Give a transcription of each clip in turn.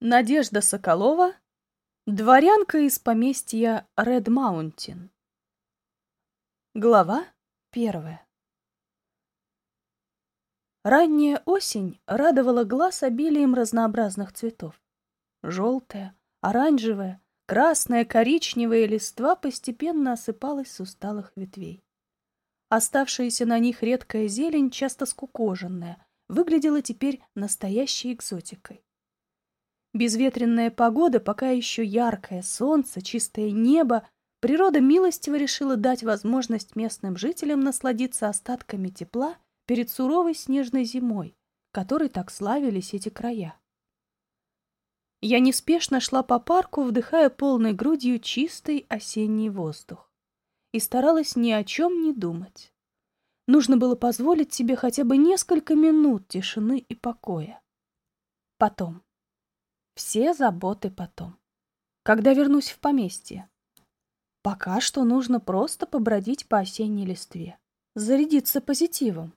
Надежда Соколова, дворянка из поместья Ред Маунтин. Глава первая. Ранняя осень радовала глаз обилием разнообразных цветов. Желтая, оранжевая, красная, коричневая листва постепенно осыпалась с усталых ветвей. Оставшаяся на них редкая зелень, часто скукоженная, выглядела теперь настоящей экзотикой. Безветренная погода, пока еще яркое солнце, чистое небо, природа милостиво решила дать возможность местным жителям насладиться остатками тепла перед суровой снежной зимой, которой так славились эти края. Я неспешно шла по парку, вдыхая полной грудью чистый осенний воздух, и старалась ни о чем не думать. Нужно было позволить себе хотя бы несколько минут тишины и покоя. Потом. Все заботы потом. Когда вернусь в поместье. Пока что нужно просто побродить по осенней листве. Зарядиться позитивом.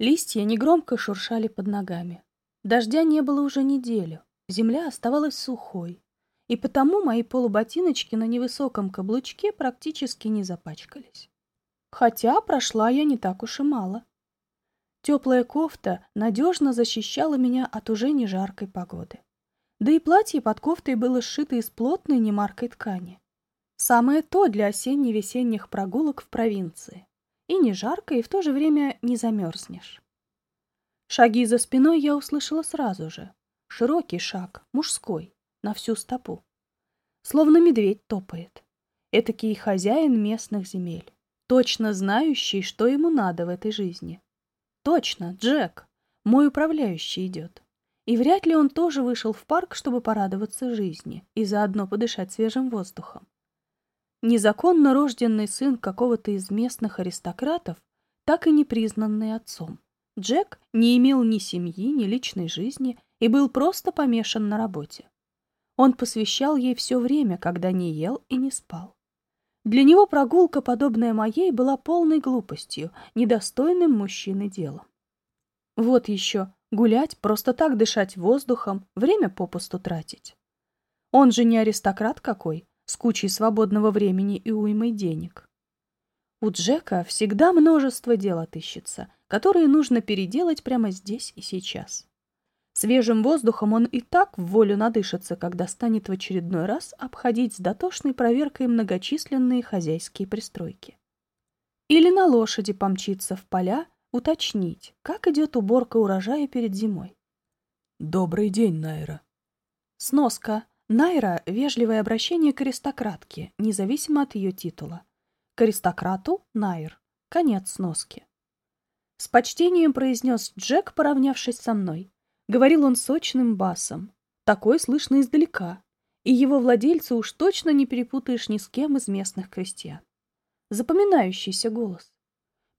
Листья негромко шуршали под ногами. Дождя не было уже неделю. Земля оставалась сухой. И потому мои полуботиночки на невысоком каблучке практически не запачкались. Хотя прошла я не так уж и мало. Теплая кофта надежно защищала меня от уже не жаркой погоды. Да и платье под кофтой было сшито из плотной немаркой ткани. Самое то для осенне-весенних прогулок в провинции. И не жарко, и в то же время не замерзнешь. Шаги за спиной я услышала сразу же. Широкий шаг, мужской, на всю стопу. Словно медведь топает. Этакий хозяин местных земель, точно знающий, что ему надо в этой жизни. Точно, Джек, мой управляющий идет. И вряд ли он тоже вышел в парк, чтобы порадоваться жизни и заодно подышать свежим воздухом. Незаконно рожденный сын какого-то из местных аристократов, так и не признанный отцом. Джек не имел ни семьи, ни личной жизни и был просто помешан на работе. Он посвящал ей все время, когда не ел и не спал. Для него прогулка, подобная моей, была полной глупостью, недостойным мужчины делом. Вот еще Гулять, просто так дышать воздухом, время попусту тратить. Он же не аристократ какой, с кучей свободного времени и уймой денег. У Джека всегда множество дел отыщется, которые нужно переделать прямо здесь и сейчас. Свежим воздухом он и так в волю надышится, когда станет в очередной раз обходить с дотошной проверкой многочисленные хозяйские пристройки. Или на лошади помчиться в поля, уточнить, как идет уборка урожая перед зимой. «Добрый день, Найра». Сноска. Найра — вежливое обращение к аристократке, независимо от ее титула. К аристократу — Найр. Конец сноски. С почтением произнес Джек, поравнявшись со мной. Говорил он сочным басом. Такой слышно издалека. И его владельца уж точно не перепутаешь ни с кем из местных крестьян. Запоминающийся голос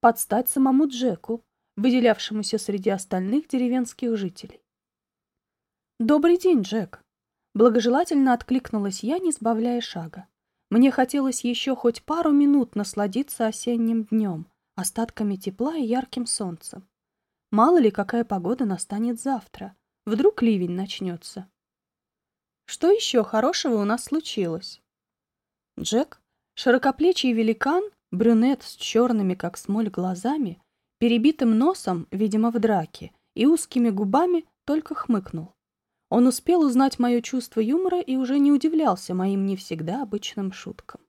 под стать самому Джеку, выделявшемуся среди остальных деревенских жителей. «Добрый день, Джек!» Благожелательно откликнулась я, не сбавляя шага. Мне хотелось еще хоть пару минут насладиться осенним днем, остатками тепла и ярким солнцем. Мало ли, какая погода настанет завтра. Вдруг ливень начнется. Что еще хорошего у нас случилось? Джек, широкоплечий великан, Брюнет с черными, как смоль, глазами, перебитым носом, видимо, в драке, и узкими губами только хмыкнул. Он успел узнать мое чувство юмора и уже не удивлялся моим не всегда обычным шуткам.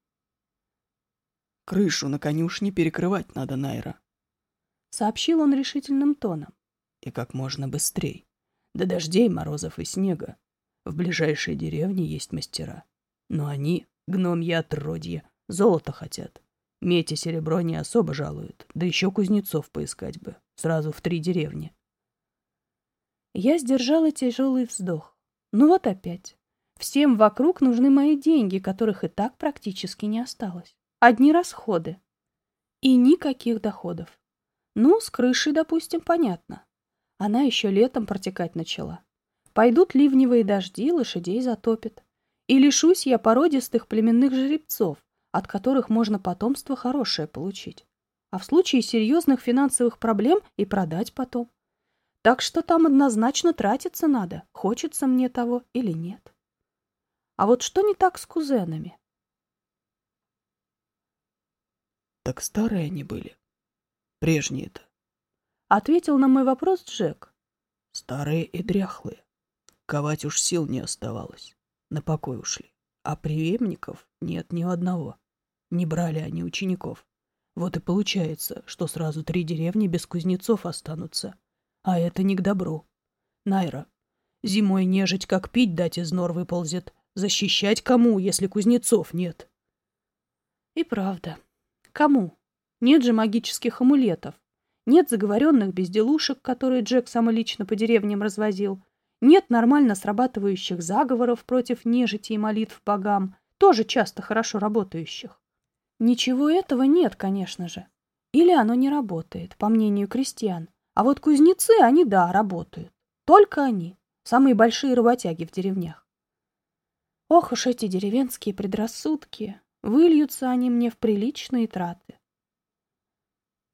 «Крышу на конюшне перекрывать надо, Найра», — сообщил он решительным тоном. «И как можно быстрей. До дождей, морозов и снега. В ближайшей деревне есть мастера. Но они, гномья отродье, золото хотят. Медь и серебро не особо жалуют, да еще кузнецов поискать бы, сразу в три деревни. Я сдержала тяжелый вздох. Ну вот опять. Всем вокруг нужны мои деньги, которых и так практически не осталось. Одни расходы. И никаких доходов. Ну, с крышей, допустим, понятно. Она еще летом протекать начала. Пойдут ливневые дожди, лошадей затопит. И лишусь я породистых племенных жеребцов, от которых можно потомство хорошее получить. А в случае серьезных финансовых проблем и продать потом. Так что там однозначно тратиться надо, хочется мне того или нет. А вот что не так с кузенами? Так старые они были. Прежние-то. Ответил на мой вопрос Джек. Старые и дряхлые. Ковать уж сил не оставалось. На покой ушли. А преемников нет ни одного. Не брали они учеников. Вот и получается, что сразу три деревни без кузнецов останутся. А это не к добру. Найра, зимой нежить как пить дать из нор выползет. Защищать кому, если кузнецов нет? И правда. Кому? Нет же магических амулетов. Нет заговоренных безделушек, которые Джек самолично по деревням развозил. Нет нормально срабатывающих заговоров против нежити и молитв богам, тоже часто хорошо работающих. Ничего этого нет, конечно же. Или оно не работает, по мнению крестьян. А вот кузнецы, они, да, работают. Только они. Самые большие работяги в деревнях. Ох уж эти деревенские предрассудки. Выльются они мне в приличные траты.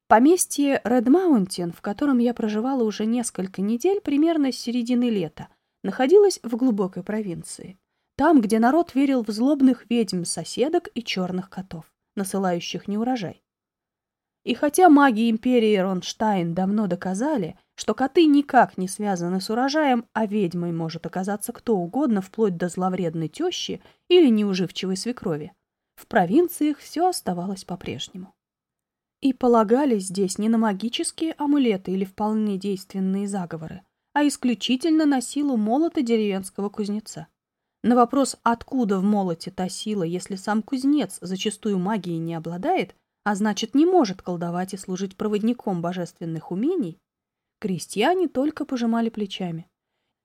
Поместье Ред Маунтин, в котором я проживала уже несколько недель, примерно с середины лета, находилось в глубокой провинции. Там, где народ верил в злобных ведьм-соседок и черных котов, насылающих неурожай. И хотя маги империи Ронштайн давно доказали, что коты никак не связаны с урожаем, а ведьмой может оказаться кто угодно, вплоть до зловредной тещи или неуживчивой свекрови, в провинциях все оставалось по-прежнему. И полагались здесь не на магические амулеты или вполне действенные заговоры, а исключительно на силу молота деревенского кузнеца. На вопрос, откуда в молоте та сила, если сам кузнец зачастую магией не обладает, а значит не может колдовать и служить проводником божественных умений, крестьяне только пожимали плечами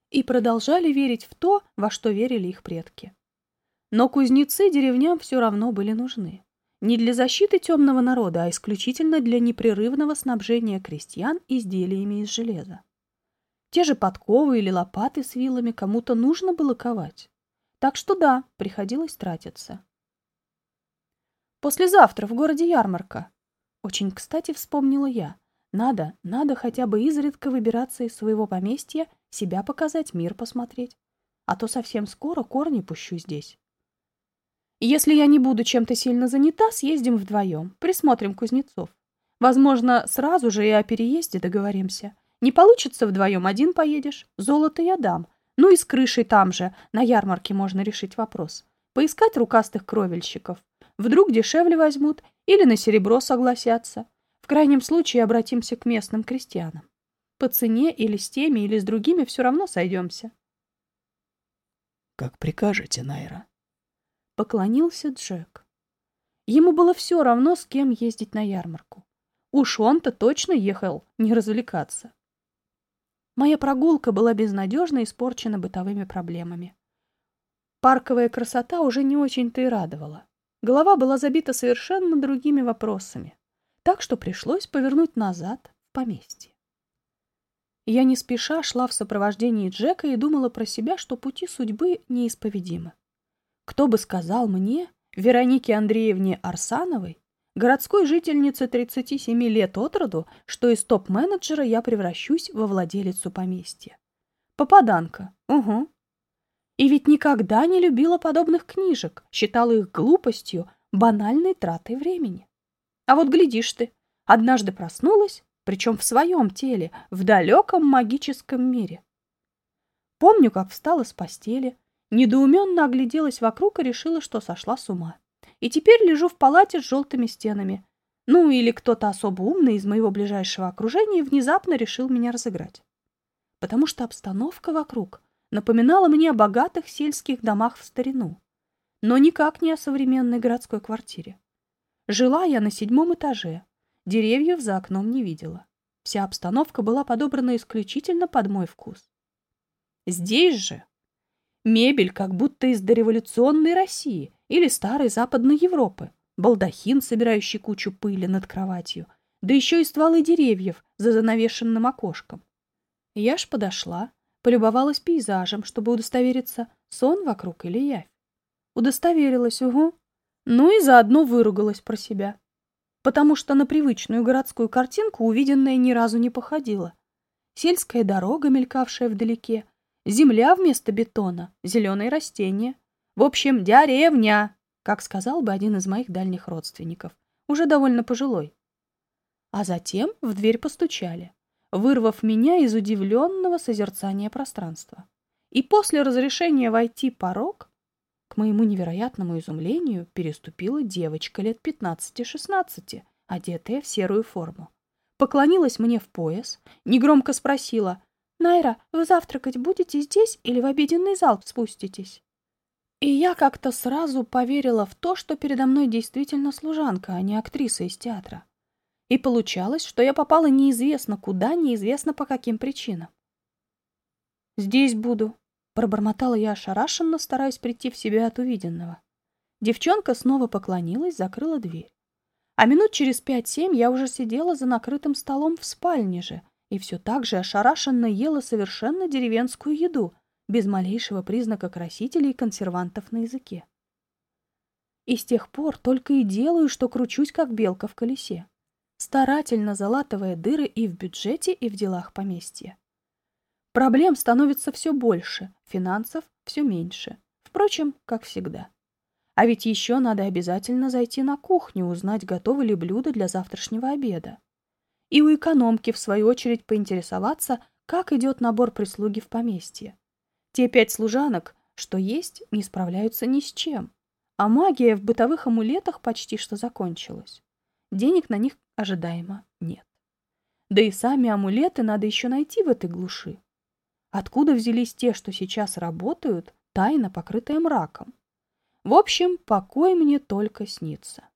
и продолжали верить в то, во что верили их предки. Но кузнецы деревням все равно были нужны. Не для защиты темного народа, а исключительно для непрерывного снабжения крестьян изделиями из железа. Те же подковы или лопаты с вилами кому-то нужно было ковать. Так что да, приходилось тратиться. Послезавтра в городе ярмарка. Очень кстати вспомнила я. Надо, надо хотя бы изредка выбираться из своего поместья, себя показать, мир посмотреть. А то совсем скоро корни пущу здесь. Если я не буду чем-то сильно занята, съездим вдвоем, присмотрим кузнецов. Возможно, сразу же и о переезде договоримся. Не получится вдвоем, один поедешь. Золото я дам. Ну и с крышей там же, на ярмарке можно решить вопрос. Поискать рукастых кровельщиков. Вдруг дешевле возьмут или на серебро согласятся. В крайнем случае обратимся к местным крестьянам. По цене или с теми, или с другими все равно сойдемся. — Как прикажете, Найра. Поклонился Джек. Ему было все равно, с кем ездить на ярмарку. Уж он-то точно ехал не развлекаться. Моя прогулка была безнадежно испорчена бытовыми проблемами. Парковая красота уже не очень-то и радовала. Голова была забита совершенно другими вопросами, так что пришлось повернуть назад в поместье. Я не спеша шла в сопровождении Джека и думала про себя, что пути судьбы неисповедимы. Кто бы сказал мне, Веронике Андреевне Арсановой, городской жительнице 37 лет от роду, что из топ-менеджера я превращусь во владелицу поместья. Попаданка, угу. И ведь никогда не любила подобных книжек, считала их глупостью, банальной тратой времени. А вот глядишь ты, однажды проснулась, причем в своем теле, в далеком магическом мире. Помню, как встала с постели, Недоуменно огляделась вокруг и решила, что сошла с ума. И теперь лежу в палате с желтыми стенами. Ну, или кто-то особо умный из моего ближайшего окружения внезапно решил меня разыграть. Потому что обстановка вокруг напоминала мне о богатых сельских домах в старину, но никак не о современной городской квартире. Жила я на седьмом этаже, деревьев за окном не видела. Вся обстановка была подобрана исключительно под мой вкус. Здесь же Мебель как будто из дореволюционной России или старой Западной Европы. Балдахин, собирающий кучу пыли над кроватью. Да еще и стволы деревьев за занавешенным окошком. Я ж подошла, полюбовалась пейзажем, чтобы удостовериться, сон вокруг или явь. Удостоверилась, угу. Ну и заодно выругалась про себя. Потому что на привычную городскую картинку увиденное ни разу не походило. сельская дорога, мелькавшая вдалеке, земля вместо бетона, зеленые растения. В общем, деревня, как сказал бы один из моих дальних родственников, уже довольно пожилой. А затем в дверь постучали, вырвав меня из удивленного созерцания пространства. И после разрешения войти порог, к моему невероятному изумлению, переступила девочка лет 15-16, одетая в серую форму. Поклонилась мне в пояс, негромко спросила, «Найра, вы завтракать будете здесь или в обеденный зал спуститесь?» И я как-то сразу поверила в то, что передо мной действительно служанка, а не актриса из театра. И получалось, что я попала неизвестно куда, неизвестно по каким причинам. «Здесь буду», — пробормотала я ошарашенно, стараясь прийти в себя от увиденного. Девчонка снова поклонилась, закрыла дверь. А минут через пять-семь я уже сидела за накрытым столом в спальне же и все так же ошарашенно ела совершенно деревенскую еду, без малейшего признака красителей и консервантов на языке. И с тех пор только и делаю, что кручусь, как белка в колесе старательно залатывая дыры и в бюджете, и в делах поместья. Проблем становится все больше, финансов все меньше. Впрочем, как всегда. А ведь еще надо обязательно зайти на кухню, узнать, готовы ли блюда для завтрашнего обеда. И у экономки, в свою очередь, поинтересоваться, как идет набор прислуги в поместье. Те пять служанок, что есть, не справляются ни с чем. А магия в бытовых амулетах почти что закончилась. Денег на них ожидаемо нет. Да и сами амулеты надо еще найти в этой глуши. Откуда взялись те, что сейчас работают, тайно покрытые мраком? В общем, покой мне только снится.